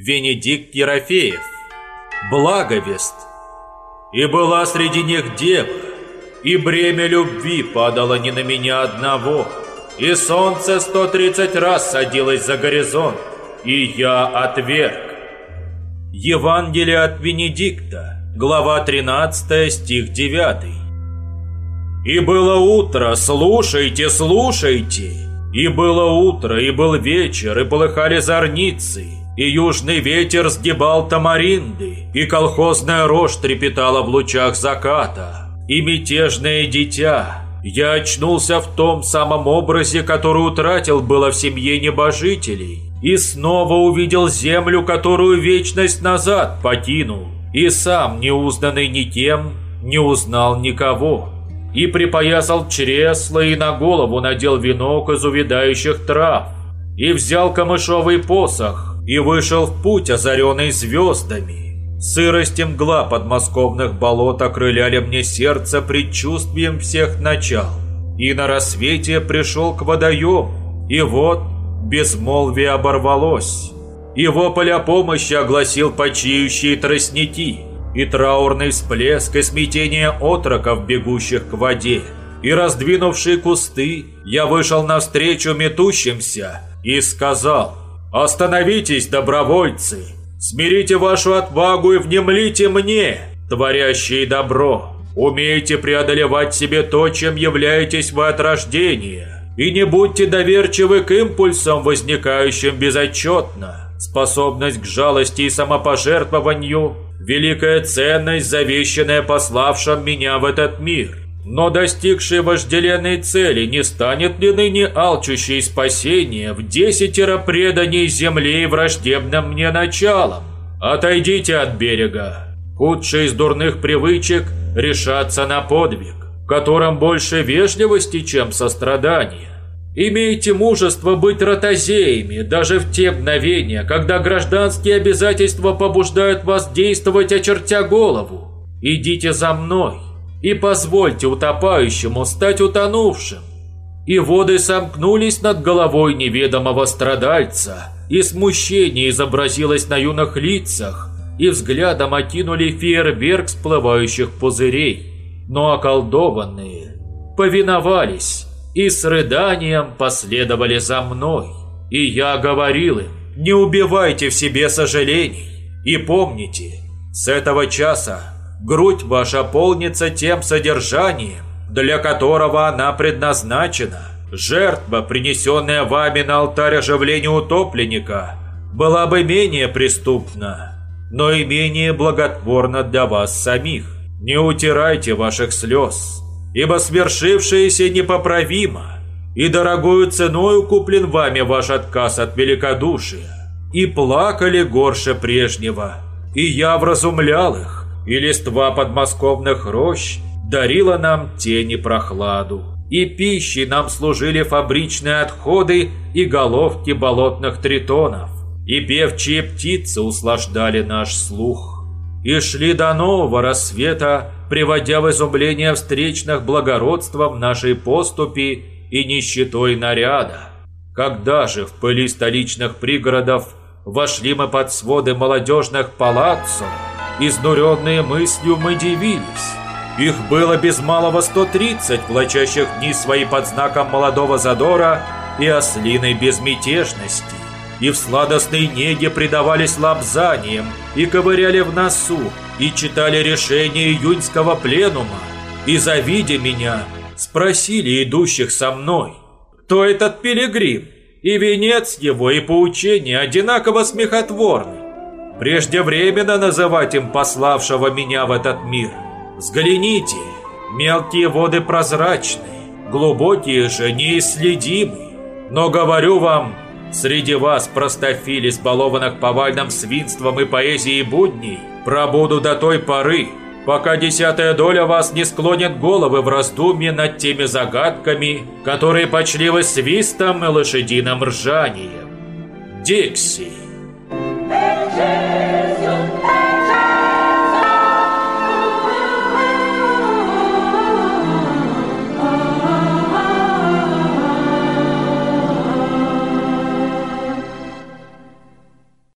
Венедикт Ерофеев, Благовест. И была среди них дева, и бремя любви падало не на меня одного, и солнце 130 раз садилось за горизонт, и я отверг. Евангелие от Венедикта, глава 13, стих 9. И было утро, слушайте, слушайте. И было утро, и был вечер, и полыхали зорницы, и южный ветер сгибал тамаринды, и колхозная рожь трепетала в лучах заката, и мятежное дитя. Я очнулся в том самом образе, который утратил было в семье небожителей, и снова увидел землю, которую вечность назад покинул, и сам, не узнанный никем, не узнал никого. И припоясал чресло, и на голову надел венок из увядающих трав, и взял камышовый посох, и вышел в путь, озаренный звездами. Сырость и мгла подмосковных болот окрыляли мне сердце предчувствием всех начал. И на рассвете пришел к водоему, и вот безмолвие оборвалось. Его поля помощи огласил почиющие тростники, и траурный всплеск и смятение отроков, бегущих к воде. И раздвинувшие кусты, я вышел навстречу метущимся и сказал «Остановитесь, добровольцы! Смирите вашу отвагу и внемлите мне, творящие добро! Умейте преодолевать себе то, чем являетесь вы от рождения!» И не будьте доверчивы к импульсам, возникающим безотчетно. Способность к жалости и самопожертвованию – великая ценность, завещанная пославшим меня в этот мир. Но достигший вожделенной цели не станет ли ныне алчущей спасения в десятеро преданий земле и враждебным мне началом? Отойдите от берега. Худший из дурных привычек – решаться на подвиг котором больше вежливости, чем сострадания. Имейте мужество быть ротозеями даже в те мгновения, когда гражданские обязательства побуждают вас действовать, очертя голову. Идите за мной и позвольте утопающему стать утонувшим. И воды сомкнулись над головой неведомого страдальца, и смущение изобразилось на юных лицах, и взглядом окинули фейерверк всплывающих пузырей но околдованные повиновались и с рыданием последовали за мной. И я говорил им, не убивайте в себе сожалений и помните, с этого часа грудь ваша полнится тем содержанием, для которого она предназначена. Жертва, принесенная вами на алтарь оживления утопленника, была бы менее преступна, но и менее благотворна для вас самих. Не утирайте ваших слез, ибо свершившееся непоправимо, и дорогою ценою куплен вами ваш отказ от великодушия. И плакали горше прежнего, и я вразумлял их, и листва подмосковных рощ дарила нам тени прохладу. И пищей нам служили фабричные отходы и головки болотных тритонов, и певчие птицы услаждали наш слух и шли до нового рассвета, приводя в изумление встречных благородством нашей поступи и нищетой наряда. Когда же в пыли столичных пригородов вошли мы под своды молодежных палаццо, изнуренные мыслью мы дивились. Их было без малого 130, влачащих дни свои под знаком молодого задора и ослиной безмятежности и в сладостной неге предавались лапзаниям, и ковыряли в носу, и читали решение июньского пленума, и, завидя меня, спросили идущих со мной, кто этот пилигрим, и венец его, и поучение одинаково смехотворны. Преждевременно называть им пославшего меня в этот мир. Взгляните, мелкие воды прозрачны, глубокие же неисследимы. Но говорю вам, Среди вас, простофили, избалованных повальным свинством и поэзией будней, пробуду до той поры, пока десятая доля вас не склонит головы в раздумье над теми загадками, которые почли вы свистом и лошадиным ржанием. Дикси.